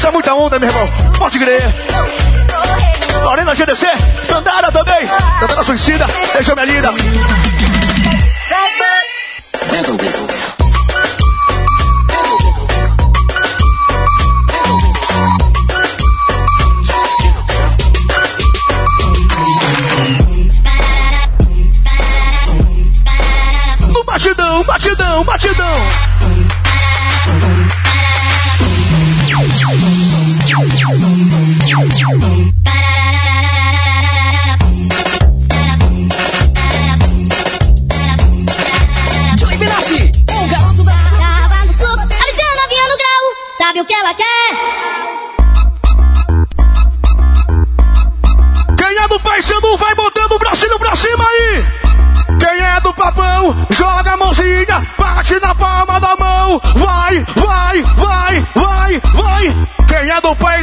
centro, mixa muita onda, meu irmão. Pode crer. Lorena GDC, Tandara também. Tandara Suicida, deixa minha linda. No batidão, batidão, batidão.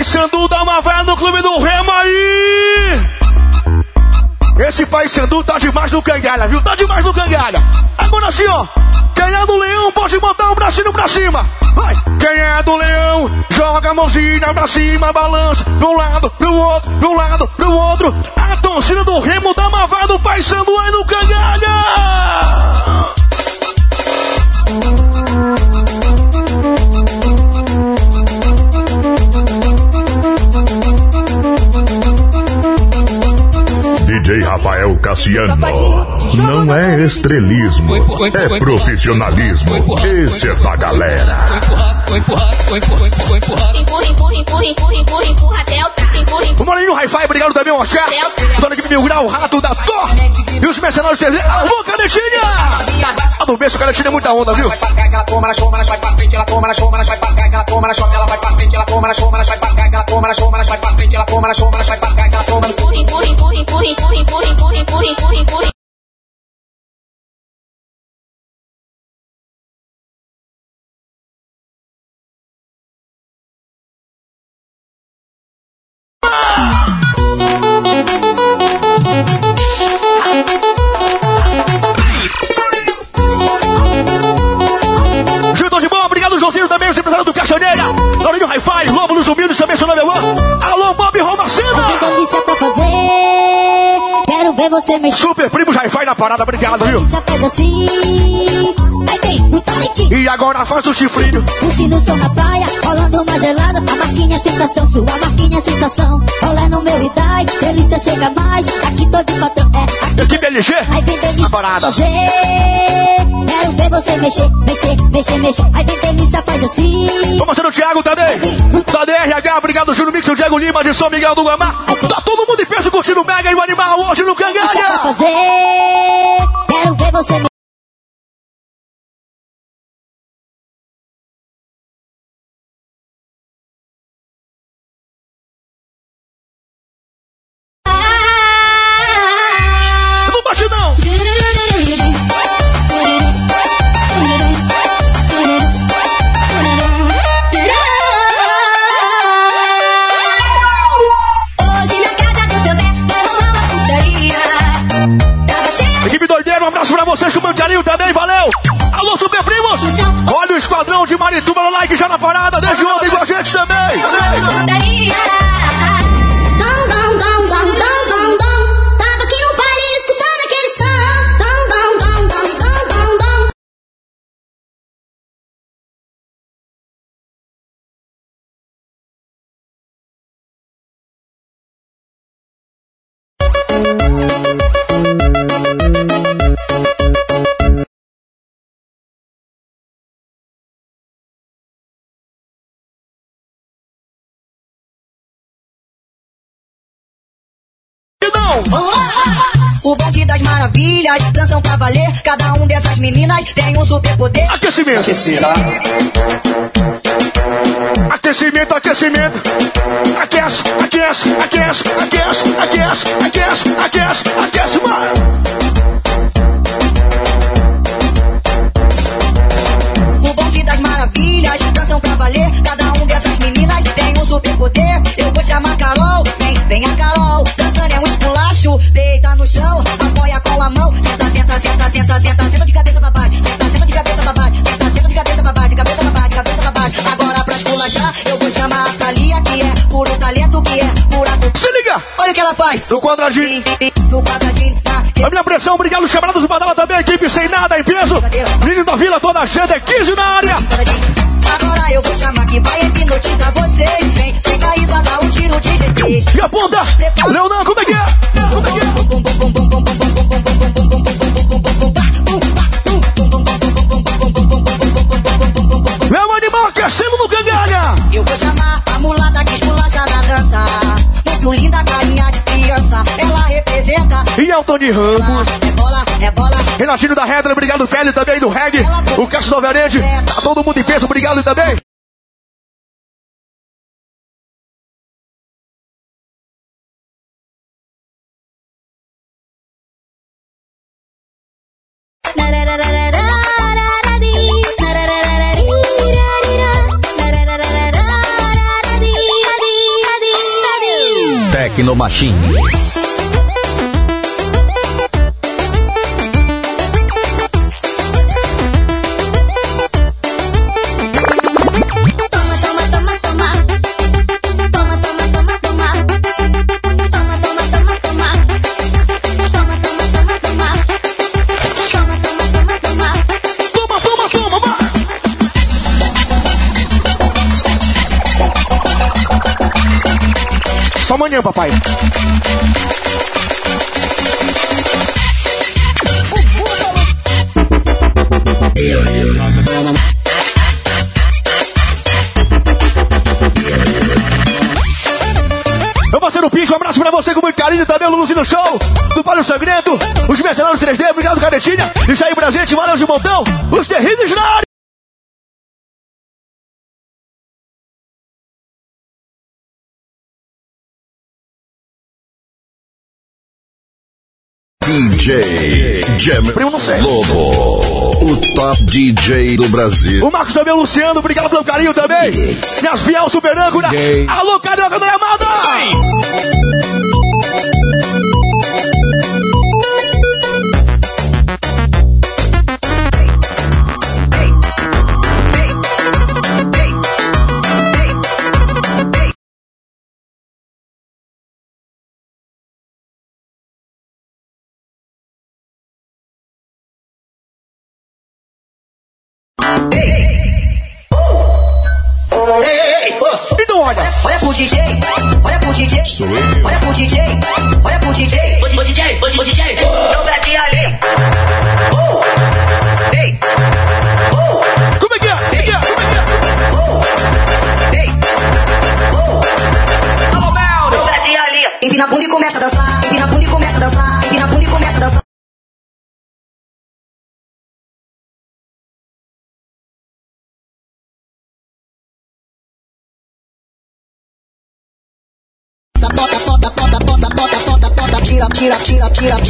Paysandu, dá uma véia no clube do Remo aí. Esse Paysandu tá demais no cangalha, viu? Tá demais no cangalha. Agora assim, ó. Quem é do leão pode botar o bracinho pra cima. Vai. Quem é do leão, joga a mãozinha pra cima, balança um lado, pro outro, pro lado, pro outro. A torcida do Remo dá uma vaga do Paysandu aí no cangalha. Rafael Cassiano. Não é estrelismo, é profissionalismo. Esse é da galera. Empurrar. Empurra, empurra, empurra, empurra, empurra, empurra até o taco. Empurra, empurra. O Maninho Hi-Fi, obrigado também, o Axé. Toda a equipe Mil Grau, o Rato da Thor. E os mercenários dele. Alô, Canetinha! A do berço, Canetinha é muita onda, viu? Super Primo Hi-Fi na parada, obrigado, viu? E agora faz o chifrinho. Curtindo som na praia, rolando uma gelada. A marquinha é sensação, sua marquinha é sensação. Rolé no meu Idai, delícia chega mais. Aqui tô de patrão, é aqui. Equipe LG, Aí vem delícia parada. Quero ver você mexer, mexer, mexer, mexer. Aí vem delícia faz assim. Vamos ser o Thiago também. Da DRH, obrigado, Júnior Mix, o Diego Lima de São Miguel do Guamá. Tá todo mundo em peso curtindo o Mega e o Animal hoje no Cangalha. Quero ver você mexer. Som. O bonde das maravilhas, dançam pra valer. Cada um dessas meninas tem um superpoder. Aquecimento. Aquecida. Aquecimento, aquecimento. Aquece, aquece, aquece, aquece, aquece, aquece, aquece, aquece, mano. O bonde das maravilhas, dançam pra valer. Cada um dessas meninas tem um superpoder. Eu vou chamar Carol, senta, senta, senta, senta de cabeça pra baixo. Senta, senta de cabeça pra baixo. Senta, senta de cabeça pra baixo, de cabeça pra baixo, de cabeça pra baixo. Agora pra esculachar, eu vou chamar a Thalia, que é puro talento, que é pura... Se liga! Olha o que ela faz. No quadradinho. No quadradinho, na... A minha pressão, obrigado os camaradas do Badala também, equipe sem nada em peso. Menino da Vila, toda a agenda é 15 na área. Agora eu vou chamar que vai hipnotizar vocês. Vem, vem caída, dá um tiro de GT. E a ponta, Leonan, como é que é E é Tony Ramos. É bola, é bola. Renatinho da Redra, obrigado, Pele também do Reg. O Cássio do Alvarede, tá todo mundo em peso, obrigado também. Tecno amanhã, papai. Meu parceiro Pincho, um abraço pra você com muito carinho também, o Luluzinho Show, do Palio Sangrento, os Mercenários 3D, obrigado, Canetinha, isso aí pra gente, valeu de montão, os terríveis na área. DJ Jam. Lobo, o top DJ do Brasil. O Marcos também, o Luciano, obrigado pelo carinho também. Minhas fiel super âncora. Alô, carioca da Yamada!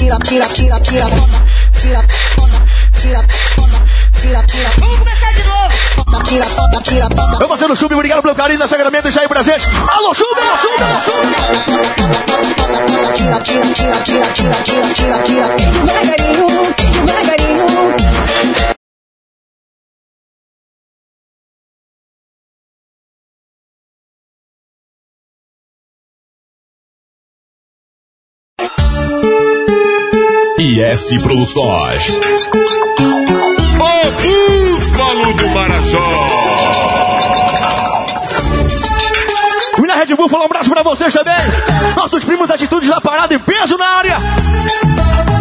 Tira, tira, tira, tira, tira, tira, tira, tira, bota, tira, tira. Vamos começar de novo. Tira, bota, tira, bota. Meu parceiro Chube, obrigado pelo carinho da sagramento, isso aí presente. Alô, Chube, alô, Chube, alô, Chube. Tira, tira, tira, tira, tira, tira, tira, tira. Devagarinho, devagarinho. IS Produções. O Búfalo do Marajó. William Red Bull, falou um abraço pra vocês também. Nossos primos atitudes da parada e peso na área.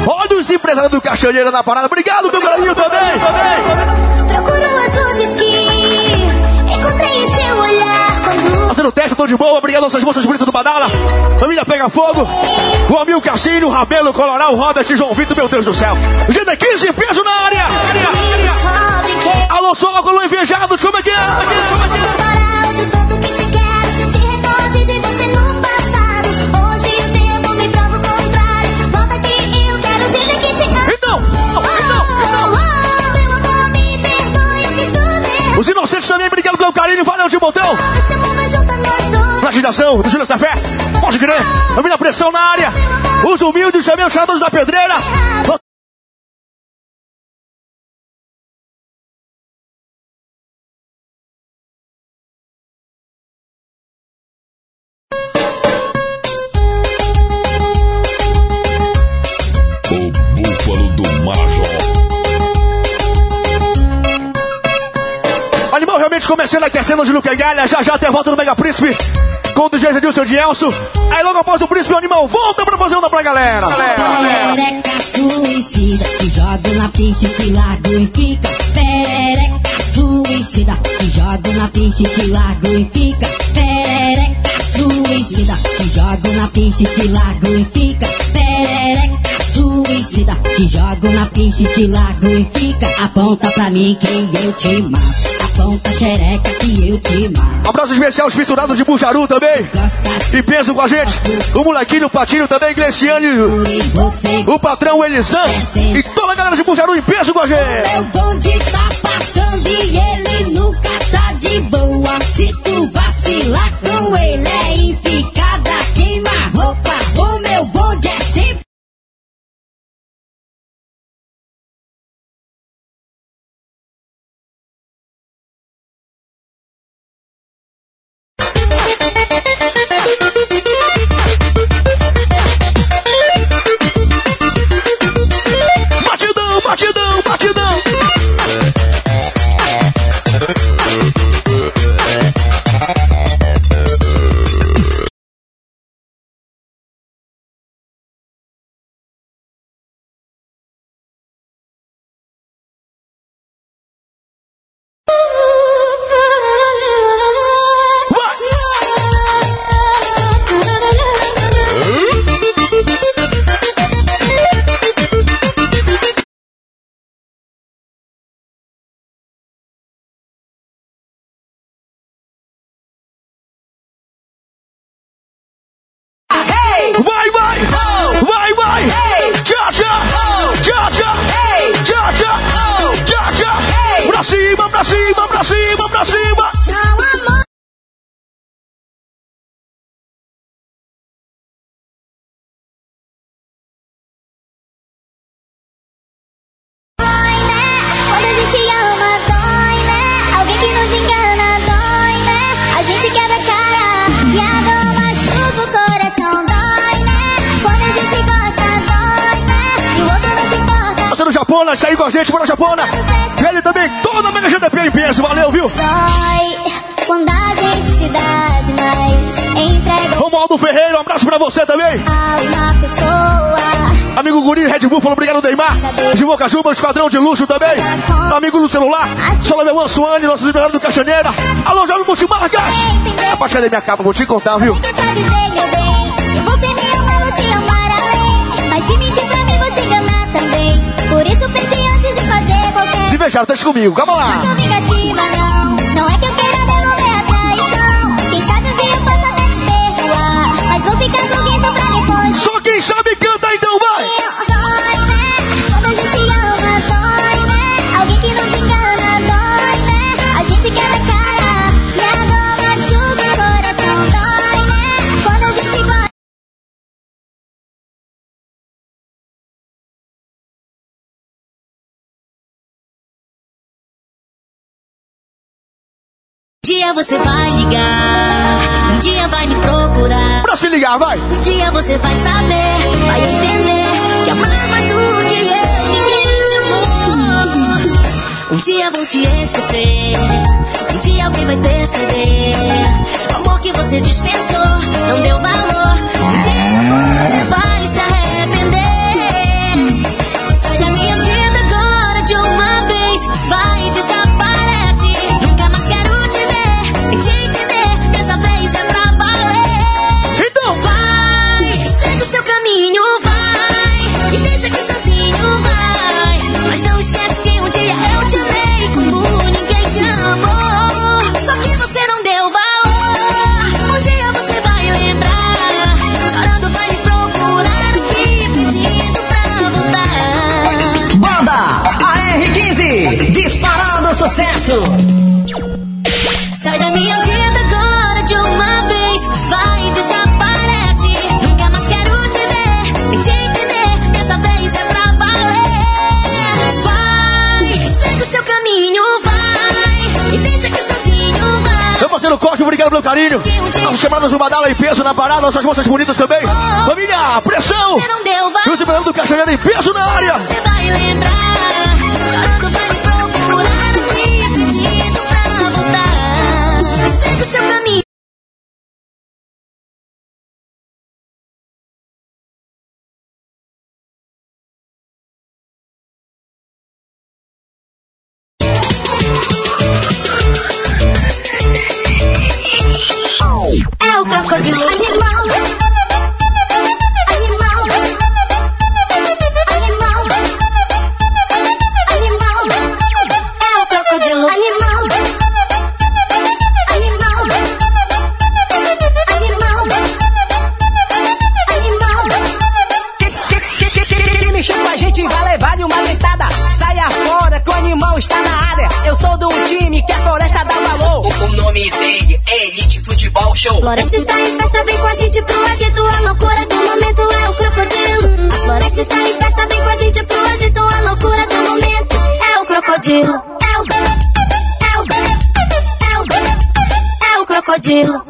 Olha os empresários do Castanheira na parada. Obrigado, meu carinho também, também. Procuro as luzes que fazendo teste, tô de boa. Obrigado nossas moças bonitas do Badala. Família Pega Fogo. O Amil Cassino, Rabelo, Coloral, Robert, João Vitor, meu Deus do céu. GD15, peso na área. Alô, só logo invejado, como é que é? Que te os inocentes também, obrigado pelo carinho. Valeu de botão. Na agitação do Júlio Safé. Pode crer. Família Pressão na área. Os humildes também, os chados da pedreira. Aquecendo de Luca Galha. Já já tem a volta do Mega Príncipe. Com o DJ Edilson de Elso. Aí logo após o Príncipe, o Animal volta pra fazer onda pra galera. Perereca suicida, te jogo na pista e te largo e fica. Perereca suicida, te jogo na pista e te largo e fica. Perereca suicida, te jogo na pista e te largo e fica. Perereca suicida, te jogo na pista e te largo e fica. Aponta pra mim que eu te mato. Aponta xereca que eu te mato. Um abraço especial, os misturados de Bujaru também. E peso com a gente. O molequinho, o patinho também, Gleciane. O patrão Elisan. E toda a galera de Bujaru em peso com a gente. Meu bonde tá passando e ele nunca tá de boa. Se tu vacilar com ele no Japona, saiu com a gente, bora Japona! E ele também, toda a Mega GDP em peso, valeu, viu? Quando a gente se dá demais. Entrega Romualdo Ferreira, um abraço pra você também! a uma pessoa. Amigo Guri, Red Bull, falou obrigado, Neymar. De Boca Juba, esquadrão de luxo também. Amigo do celular, Solomeu Suane, nosso liberado do Caixaneira. Alô, Jovem Multimarcas. Apaixonei minha capa, vou te contar, viu? Eu te avisei, meu bem. Se você me ama, vou te amar além. Mas se mentir pra mim, vou te enganar. Por isso pense antes de fazer qualquer Se beijar, deixa comigo, calma lá. ação vingativa, não. Não é que eu queira devolver a traição. Quem sabe um dia eu possa até te perdoar. Mas vou ficar com quem só pra depois. Só quem sabe canta, dia você vai ligar, um dia vai me procurar. Pra se ligar, vai. Um dia você vai saber, vai entender que amar mais do que eu ninguém te amou. Um dia vou te esquecer, um dia alguém vai perceber. O amor que você dispensou não deu valor. Um dia você vai isso. Sai da minha vida agora de uma vez. Vai, desaparece. Nunca mais quero te ver e te entender. Dessa vez é pra valer. Vai, segue o seu caminho, vai. E deixa que sozinho vai. Meu parceiro Cosme, obrigado pelo carinho. As chamadas do Badala em peso na parada, nossas moças bonitas também. Família, pressão! Você não deu, vai. E o do em peso na área. Você vai lembrar. Floresta está em festa, vem com a gente pro agito. A loucura do momento é o crocodilo. A floresta está em festa, vem com a gente pro agito. A loucura do momento é o crocodilo. É o é o é o é o crocodilo.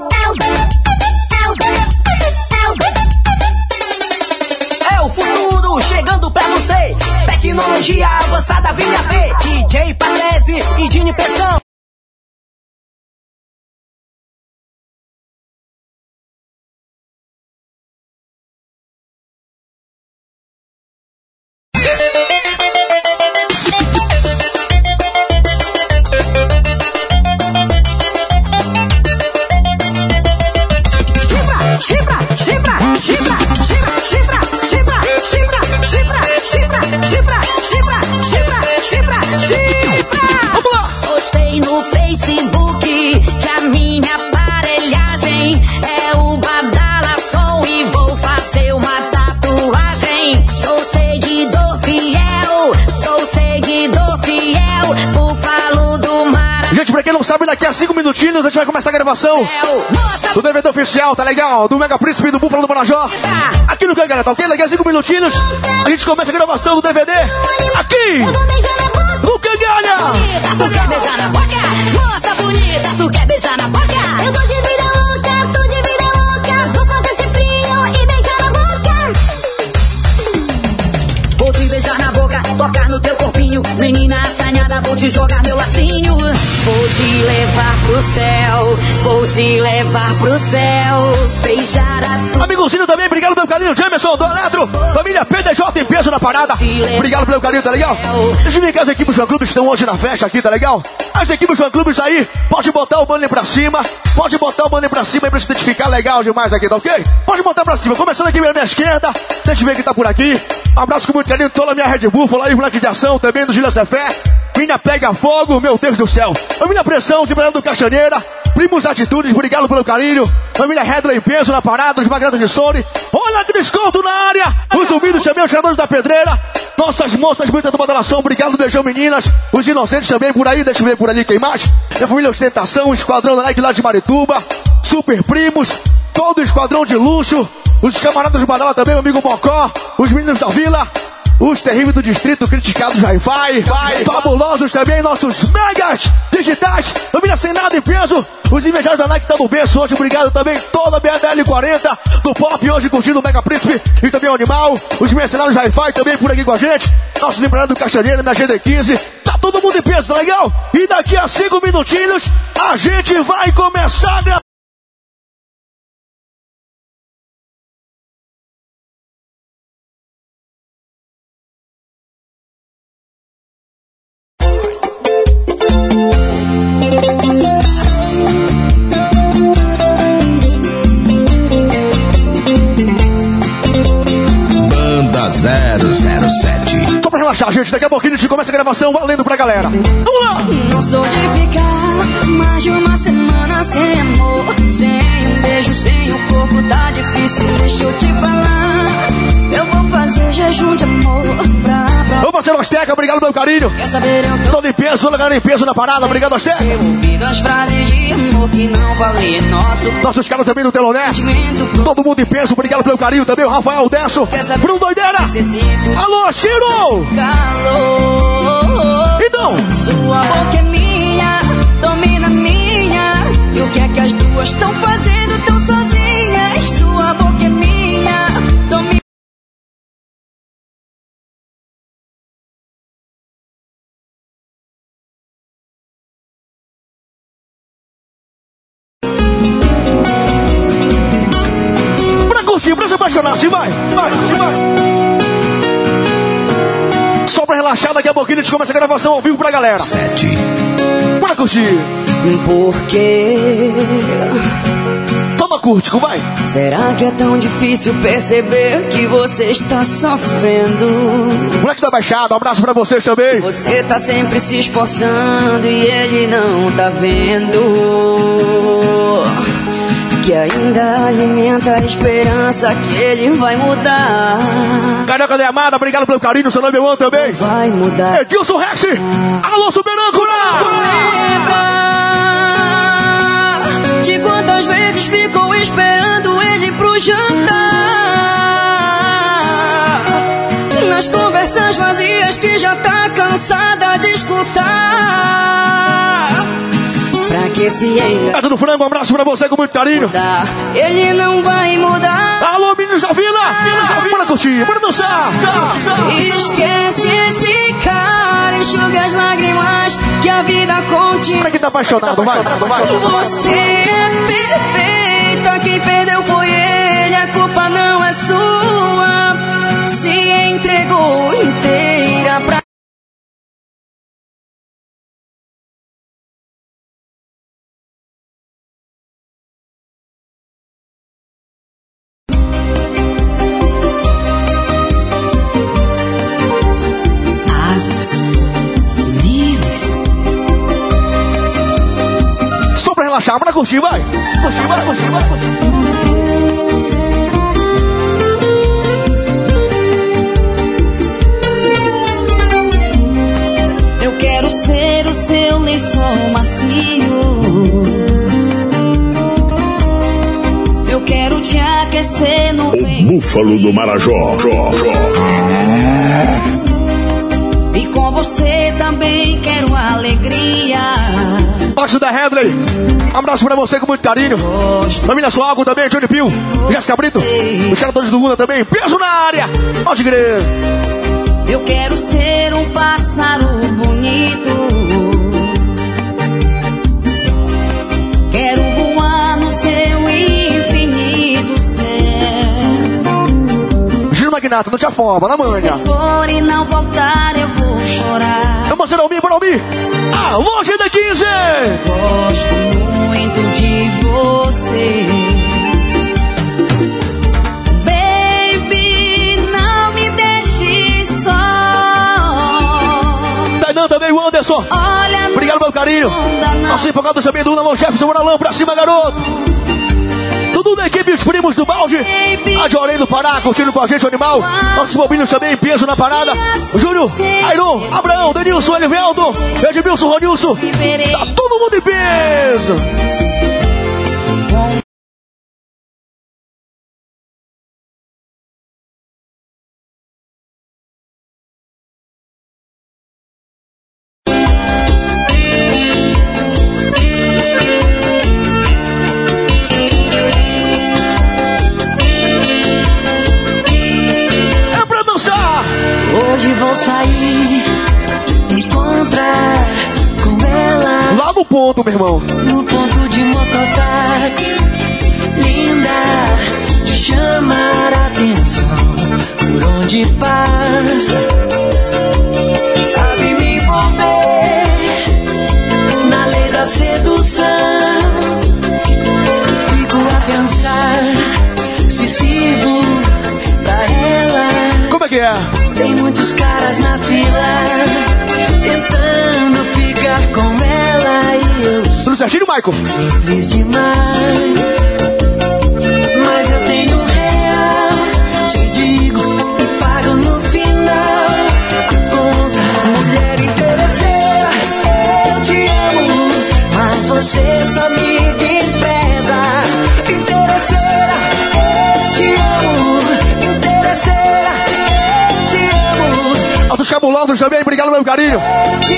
Gravação Nossa, do DVD oficial, tá legal? Do Mega Príncipe do Búfalo do Marajó. Aqui no Cangalha, tá ok? Daqui a cinco minutinhos a gente começa a gravação do DVD aqui no Cangalha. tu quer beijar na boca? Moça bonita, tu quer beijar na boca? Eu vou de vida louca, tô de vida louca. Vou fazer esse frio e beijar na boca. Vou te beijar na boca, tocar no teu corpinho. Menina assanhada, vou te jogar meu lacinho. Vou te levar pro céu, vou te levar pro céu. Beijar a Amigozinho também, obrigado pelo carinho, Jamerson, do Eletro, família PDJ em peso na parada. Obrigado pelo carinho, tá legal? Deixa eu ver que as equipes do clubes estão hoje na festa aqui, tá legal? As equipes do clubes aí, pode botar o banner pra cima, pode botar o banner pra cima aí pra se identificar legal demais aqui, tá ok? Pode botar pra cima, começando aqui pela minha esquerda, deixa eu ver quem tá por aqui. Abraço com muito carinho, toda a minha Red Bull, aí, moleque de ação também do Gila Cefé. Minha pega fogo, meu Deus do céu. Família Pressão, Simulando do Caixaneira. Primos Atitudes, obrigado pelo carinho. Família em peso na parada, os magnatas de Sony. Olha que desconto na área. Os zumbidos também, os jogadores da pedreira. Nossas moças bonitas do Badalação, obrigado, beijão meninas. Os inocentes também por aí, deixa eu ver por ali quem mais. E a família Ostentação, esquadrão da Nike lá de Marituba. Super Primos, todo o esquadrão de luxo. Os camaradas do Badala também, meu amigo Mocó. Os meninos da Vila. Os terríveis do distrito, criticados Hi-Fi, fabulosos também, nossos megas digitais, família sem nada em peso, os invejados da Nike estão no berço. Hoje, obrigado também, toda a BDL 40 do Pop, hoje curtindo o Mega Príncipe e também o Animal, os mercenários Hi-Fi também por aqui com a gente, nossos empregados do Caixaneiro, na GD15, tá todo mundo em peso, tá legal? E daqui a cinco minutinhos, a gente vai começar a gente, daqui a pouquinho a gente começa a gravação valendo pra galera. Vamos lá! Não sou de ficar mais de uma semana sem amor, sem um beijo, sem o corpo, tá difícil, deixa eu te falar. Eu vou fazer jejum de amor pra, pra Ô parceiro Osteca, obrigado pelo carinho. Quer saber, eu tô Todo em peso, lugar em peso na parada, obrigado Osteca. Ter ouvido as frases de amor que não falei Nosso Nossos caras também no Teloné. Todo mundo em peso, obrigado pelo carinho também. O Rafael Desso, Bruno Doideira. Alô, Chiro! calor. Então, Sua boca é minha, domina minha. E o que é que as duas estão fazendo tão sozinhas? Sua boca é minha, pra se vai, vai, se vai. Só pra relaxar, daqui a pouquinho a gente começa a gravação ao vivo pra galera. Sete. Pra curtir. Porque Toma curtico, vai. será que é tão difícil perceber que você está sofrendo? Moleque da Baixada, um abraço pra vocês também. Você tá sempre se esforçando e ele não tá vendo. Que ainda alimenta a esperança que ele vai mudar. Carioca da Amada, obrigado pelo carinho, seu nome é Juan também. Vai mudar. Edilson Rex, alô, Superâncora! Lembra de quantas vezes ficou Pra que se engane? Gato do Frango, um abraço pra você com muito carinho. mudar. Ele não vai mudar. Alô, meninos da Vila! Bora curtir, bora dançar! Esquece esse cara, enxuga as lágrimas que a vida continua. Pra quem tá apaixonado, vai, vai. Você é perfeita, quem perdeu foi ele, a culpa não é sua. Se entregou inteira pra. Curtir, vai. Curtir, vai, curtir, vai, curtir. Eu quero ser o seu lençol macio. Eu quero te aquecer no vento. Búfalo do Marajó. Jó, jó. E com você também quero alegria. Baixo da Headley, um abraço pra você com muito carinho. Família Suago também, Johnny Pio, Jéssica Brito, os caras do Luna também, peso na área. Pode crer. Eu quero ser um pássaro bonito. Magnato, não te afoba, na manha. Se for e não voltar, eu vou chorar. Meu parceiro Almir, bora Almir. Alô, GD15! Gosto muito de você. Baby, não me deixe só. Tainan também, o Anderson. Olha, Obrigado pelo carinho. Nosso empolgado também do Alô Jefferson Moralão, pra cima, garoto. Tudo da equipe, os primos do balde. A Jorei do Pará, curtindo com a gente o animal. Nossos bobinhos também, em peso na parada. O Júnior, Airon, Abraão, Denilson, Eliveldo, Edmilson, Ronilson. Tá todo mundo em peso. Michael. Simples demais. Mas eu tenho um real. Te digo e pago no final. A Conta, mulher interesseira. Eu te amo. Mas você só me despreza. Interesseira. Eu te amo. Interesseira. Eu te amo. Altos cabulosos também. Obrigado, pelo carinho.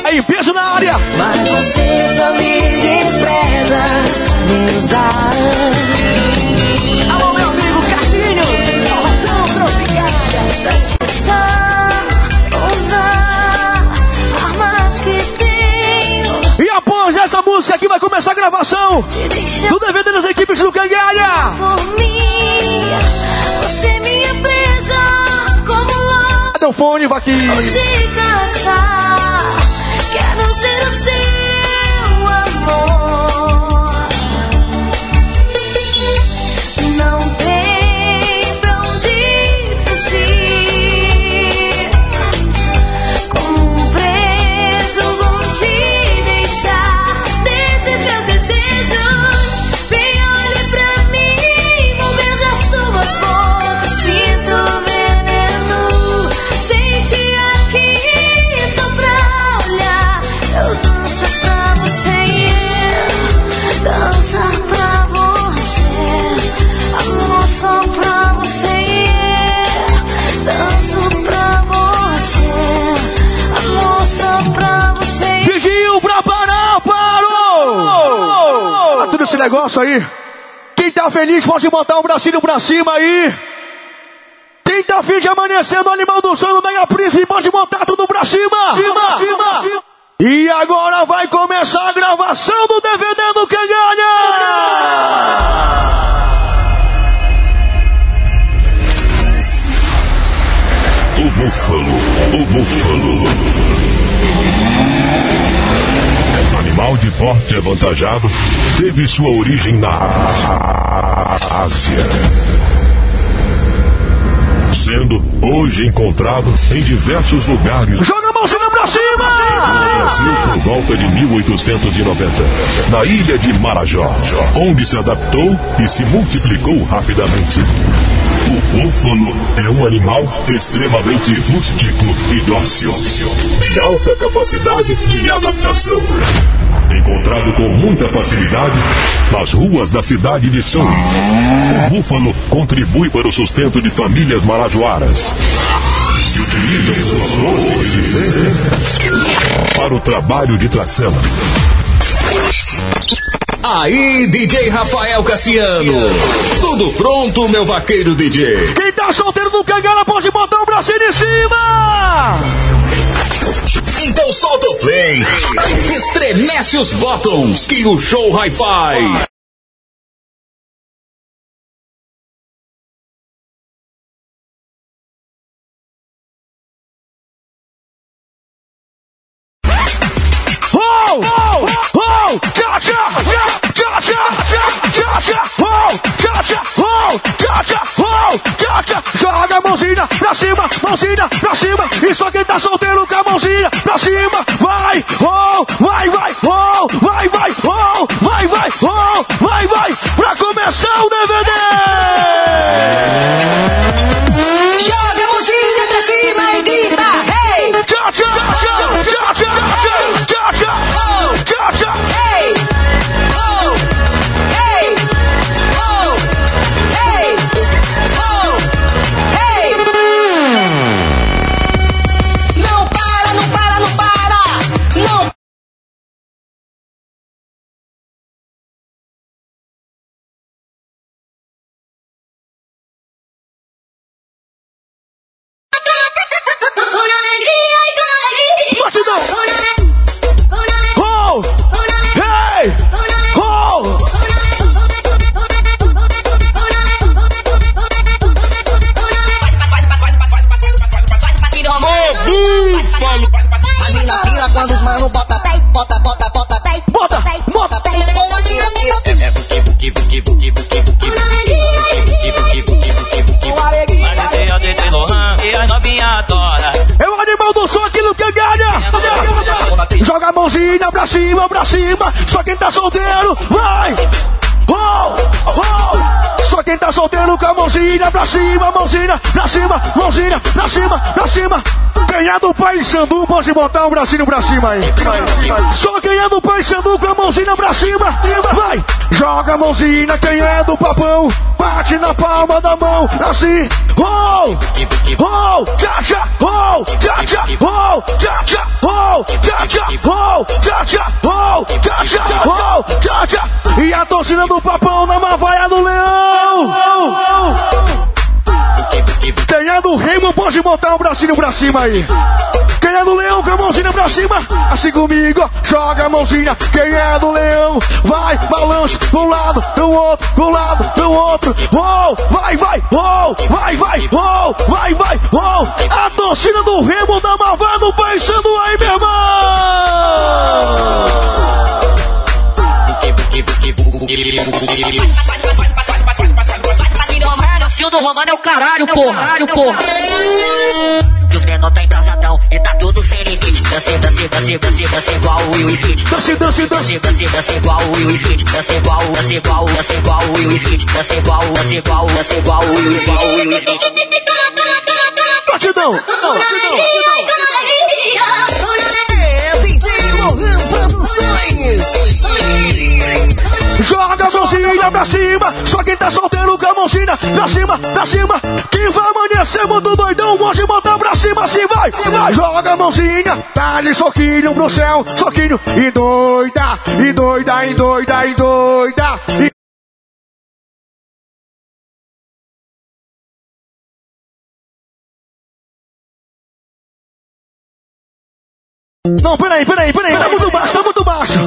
Aí, em peso na área. Mas você só me despreza me usar. Alô, meu amigo Carlinhos, forrozão tropical. Está, usar armas que tenho. E após essa música aqui vai começar a gravação Te do DVD das equipes do Cangalha. por mim. Você minha presa, como louco. Cadê o fone, Vaquinho? Vou te caçar. Quero ser o seu amor. Não tem negócio aí. Quem tá feliz pode botar o bracinho pra cima aí. Quem tá afim de amanhecer no animal do som do Mega Príncipe pode botar tudo pra cima. cima, cima, cima. E agora vai começar a gravação do DVD do Cangalha! O búfalo, o búfalo. Animal de porte avantajado, teve sua origem na Ásia. Sendo hoje encontrado em diversos lugares Joga a mãozinha pra no cima! Brasil por volta de 1890, na ilha de Marajó, onde se adaptou e se multiplicou rapidamente. O búfalo é um animal extremamente rústico e dócil, de alta capacidade de adaptação. Encontrado com muita facilidade nas ruas da cidade de São Luís, o búfalo contribui para o sustento de famílias marajoaras que utilizam suas forças e resistência para o trabalho de tração. Aí, DJ Rafael Cassiano. Tudo pronto, meu vaqueiro DJ. Quem tá solteiro do Cangalha pode botar o bracinho em cima! Então solta o play. Estremece os bottoms que o show Hi-Fi. Oh! Oh! Oh! Tchá, tchá, tchá, tchá, tchá, tchá, tchá, oh! Tchá, tchá, oh! Tchá, tchá, oh! Tchá, tchá. Joga a mãozinha pra cima, mãozinha pra cima. E só quem tá solteiro com a mãozinha pra cima. Vai, oh! Vai, vai, oh! Vai, vai, oh! Vai, vai, oh! Vai, vai. Pra começar o DVD! Joga a mãozinha pra cima e grita, hey! Tchá, tchá, tchá, tchá, tchá, 驾驾 Pai Sandu pode botar o bracinho pra cima aí. Só quem é do Pai Sandu com a mãozinha pra cima, vai! Joga a mãozinha, quem é do papão, bate na palma da mão, assim. Oh! Oh! Tchá, tchá, oh! tchá, tchá, oh, tchá, tchá, oh, tchá, tchá, oh, tchá, tchá, oh, tchá, tchá, oh, tchá, tchá. E a torcida do papão na mavaia do leão. É do Remo pode botar o bracinho pra cima aí. Quem é do leão com a mãozinha pra cima? Assim comigo, joga a mãozinha. Quem é do leão, vai, balança pro lado, pro outro, pro lado, pro outro. Uou, vai, vai, uou, vai, vai, uou, vai, vai, uou. A torcida do Remo da Mavado pensando aí, meu irmão. Fio do Romano é o caralho, porra. Caralho, porra. E os menor tá embrasadão e tá tudo sem limite. Dance, dance, dance, dance, dance igual o Will Smith. Dance, dance, dance. Dance, dance igual o Will Smith. Dance igual, dance igual, dance igual o Will Smith. Dance igual, dance igual, dance igual o Will igual o Will Smith. Batidão, batidão, batidão. É DJ Lohan Produções. Joga mãozinha pra cima. Só quem tá solteiro com a mãozinha pra cima, pra cima. Quem vai amanhecer muito doidão, pode botar pra cima, assim vai. vai. Joga a mãozinha, dá-lhe soquinho pro céu, soquinho. E doida, e doida, e doida, e doida. E... Não, peraí, peraí, peraí, tá muito baixo, tá muito baixo.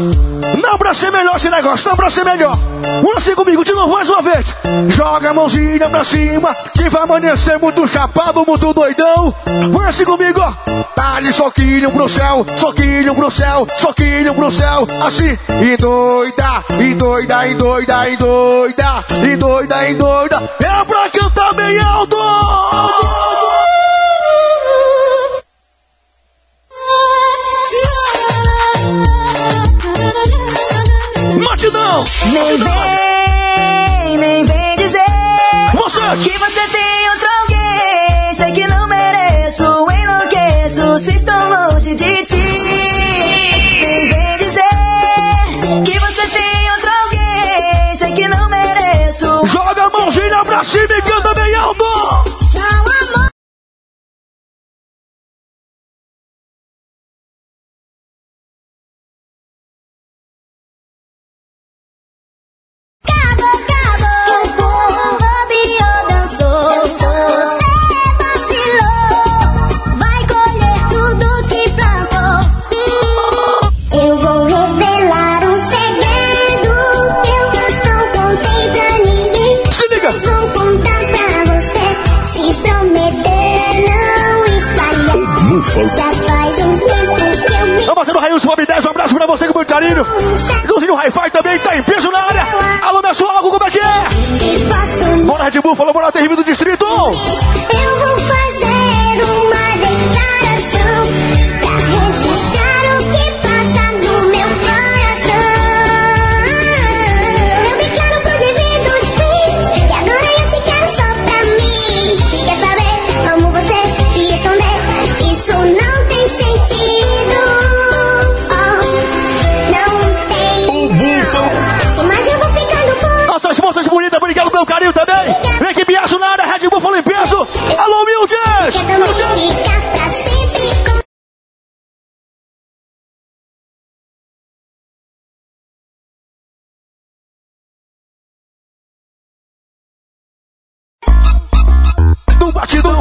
Não pra ser melhor esse negócio, não pra ser melhor. Um assim comigo, de novo, mais uma vez. Joga a mãozinha pra cima, que vai amanhecer muito chapado, muito doidão. Um assim comigo, ó. Dá-lhe soquinho pro céu, soquinho pro céu, soquinho pro céu. Assim, e doida, e doida, e doida, e doida, e doida, e doida. É pra cantar bem alto! Matidão! Nem vem, nem vem dizer Você! que você tem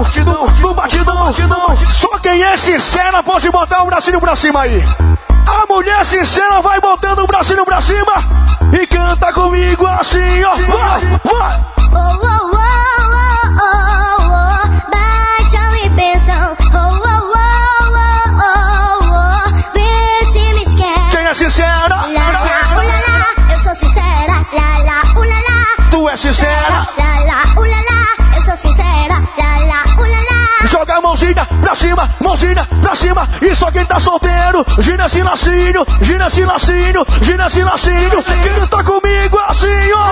batidão, no batidão. Só quem é sincera pode botar o bracinho pra cima aí. A mulher sincera vai botando o bracinho pra cima e canta comigo assim, ó. Vai, vai. Oh, oh, oh, oh, oh, oh, bate ao impressão. Oh, oh, oh, oh, oh, oh, vê se me esquece. Quem é sincera? Lá, lá, ulala, eu sou sincera. Lá, lá, ulala, Tu é sincera? lá, lá, ulala, eu sou sincera. Lá, lá. Joga a mãozinha pra cima, mãozinha pra cima. Só quem tá solteiro, gira esse lacinho, gira esse lacinho, gira esse lacinho. Quem tá comigo assim, ó.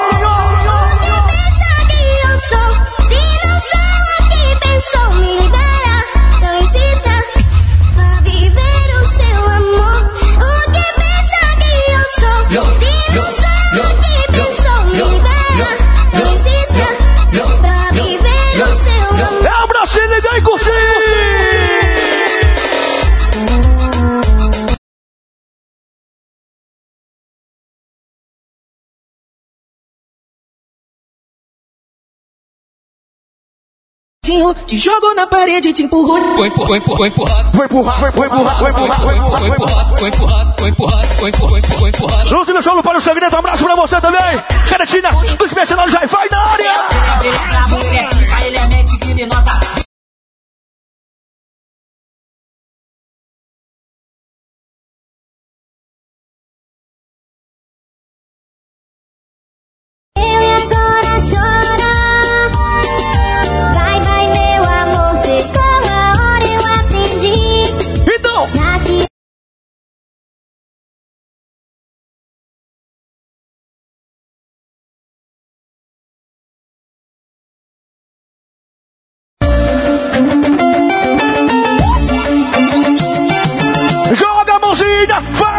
Que pensa que eu sou? Se não sou a que pensou, me libera. Te jogo na parede, te empurro. Vou empurrar, vou empurrar, vou empurrar. Vou empurrar, vou empurrar, vou empurrar, vou empurrar, vou empurrar, vou empurrar. Vou empurrar, vou empurrar. Lúcio no show, para o Sanguinento, um abraço pra você também. Caretina, dos mercenários já vai na área. Ele é criminosa.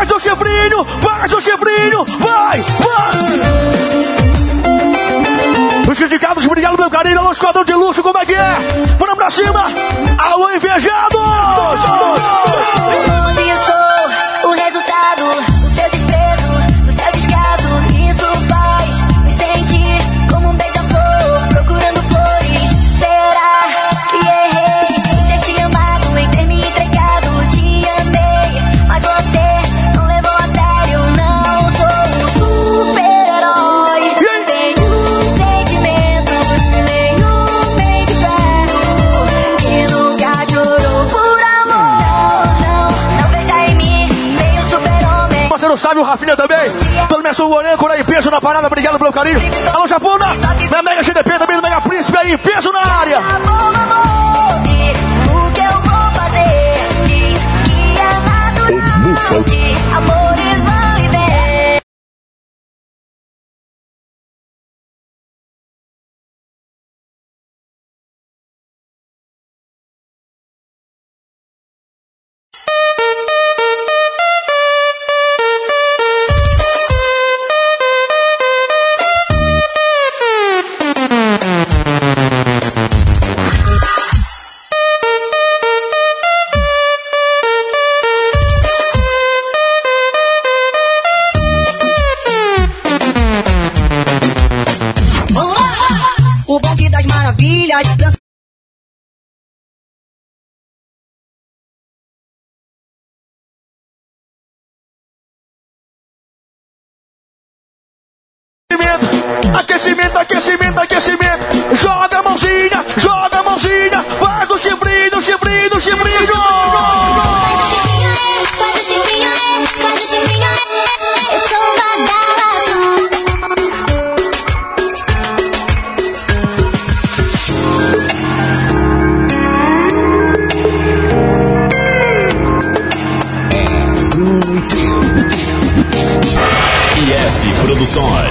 Faz o chifrinho, faz o chifrinho, vai, vai. Os dedicados, obrigado meu carinho, alô esquadrão de luxo, como é que é? Vamos pra cima, alô invejados. Rafinha também. Pelo menos o Gorenco aí, peso na parada, obrigado pelo carinho. Alô, Japona, na Mega GDP também, do Mega Príncipe aí, peso na área. Amor, amor, o que Aquecimento, aquecimento, aquecimento. Joga a mãozinha, joga a mãozinha. Vai do chifrinho, chifrinho, chifrinho. Faz o chifrinho, faz o chifrinho. Eu sou. IS Produções.